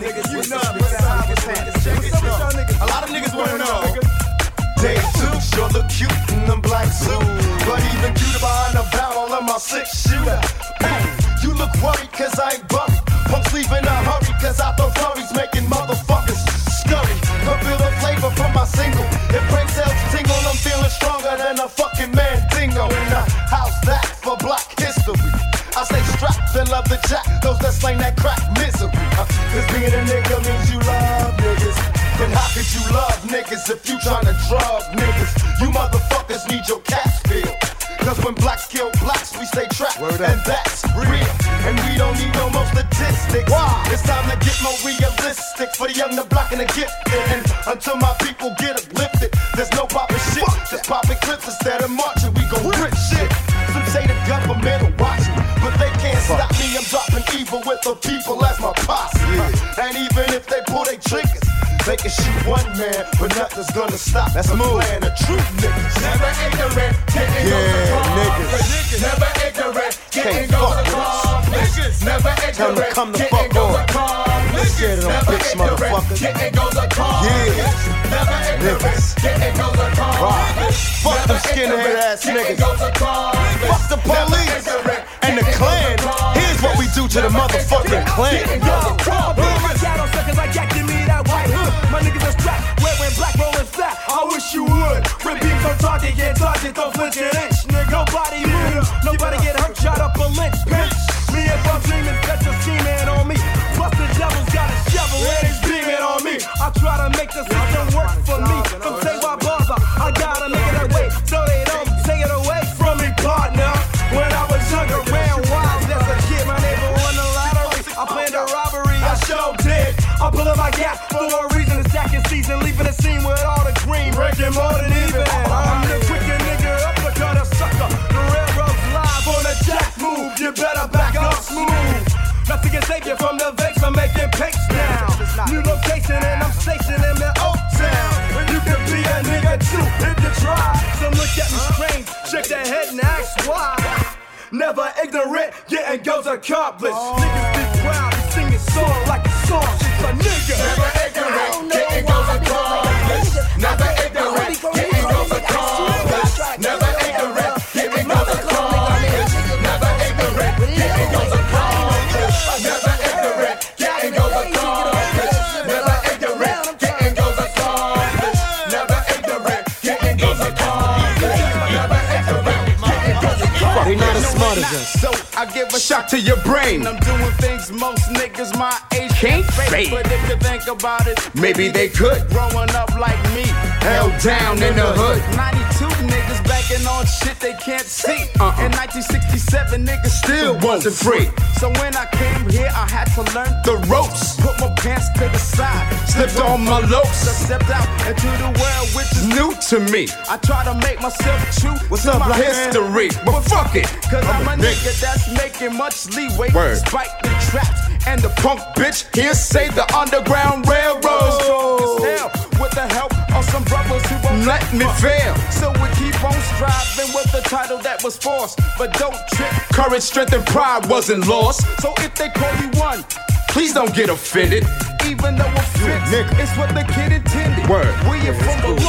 niggas. You know explain that crack misery. Cause being a nigga means you love niggas. Then how could you love niggas if you tryna drug niggas? You motherfuckers need your cash filled. Cause when blacks kill blacks, we stay trapped. And that's real. And we don't need no more statistics. It's time to get more realistic for the young, the black, and the gifted. And until my people get uplifted, there's no poppin' shit. Just poppin' clips instead of marching. With the people as my posse. And even if they pull their triggers, they can shoot one man, but nothing's gonna stop. That's a plan of true niggas. Never ignorant, getting Yeah, niggas. Never ignorant, getting goals accomplished. Never Tell 'em to ignorant, come the fuck on. accomplished. Scared of them Never bitch ignorant, getting goals accomplished. Yeah. Never ignorant, getting goals accomplished. Fuck them skinhead ass niggas. Fuck the police and the Klan. Here's what we do to the motherfucking Klan. Getting goals accomplished. Shadow suckers like Jack, give me that white hood. My niggas are strapped, red black rolling fat. I wish you would. Beams on target, get target, don't flinch an inch. Nigga, nobody make the system work for me. From say why bother, I gotta make it that way so they don't take it away from me, partner. When I was younger, ran wild as a kid, my neighbor won the lottery. I planned a robbery, I sure did. I'm pulling my gap for a reason. It's second season, leaving the scene with all the green, breaking more than even. I'm the quicker nigga, uppercut a sucker. The railroad's live on the jack move. You better back up smooth. Nothing can save you from the vapes. I'm making pace now. New location and I'm stationed why. Never ignorant, getting goals accomplished. Niggas not as smart as us. So I give a shot to your brain. I'm doing things most niggas my age Can't fake. But if you think about it, Maybe they could. growing up like me, Held down in the hood. 92 niggas banking on shit they can't see. Uh-uh. In 1967, niggas Still wasn't free. So when I came here, I had to learn The ropes Put my pants to the side. slipped on my I lopes. stepped out into the world, which is New to me. I try to make myself true. What's to up, my black man? History. But fuck it. Cause I'm, I'm a a nigga that's making much leeway. Word. Despite the traps and the Punk bitch, here say the Underground Railroad. Oh. Some brothers who won't Let me fail. So we keep on striving with the title that was forced. But don't trip. Courage, strength, and pride wasn't lost. So if they call you one, Please don't get offended. even though we're fixed, nigga. it's what the kid intended. Word. We are from the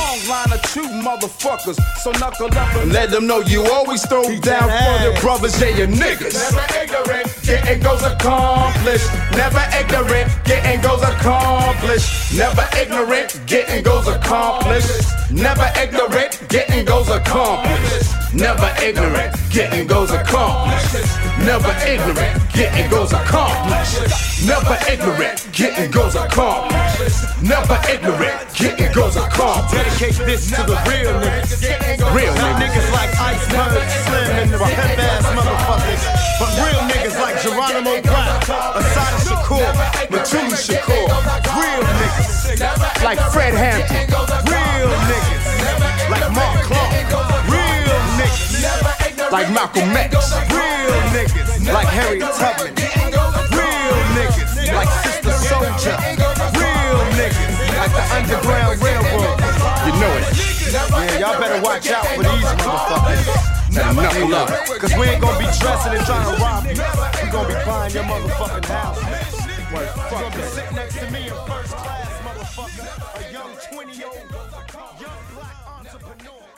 long line of true motherfuckers. So knuckle up and Let them know you always throw down for your brothers, yeah, your niggas. Never ignorant, getting goals accomplished. Never ignorant, getting goals accomplished. Never ignorant, getting goals accomplished. Never ignorant, getting goals accomplished. Never ignorant, getting goals accomplished. Never ignorant, getting goals accomplished. Never ignorant, getting goals accomplished. Never ignorant, getting goals accomplished. Dedicate this to the real niggas. Real niggas. like Iceberg, Slim, and the pimp ass motherfuckers. But real niggas like Geronimo Pratt, Assata Shakur, Mutulu Shakur. Real niggas Like Fred Hampton. Real niggas like Mark Clark. Real niggas Like Malcolm X. Real niggas like Harriet Tubman. Real niggas like Sister Souljah. Real niggas like the Underground Railroad. You know. Yeah, y'all better watch out for these motherfuckers. Now knuckle up. Cause we ain't gonna be dressing and trying to rob you. We gonna be buying your motherfucking house. You gonna be sitting next to me in first class, motherfucker. A young 20 year old, young black entrepreneur.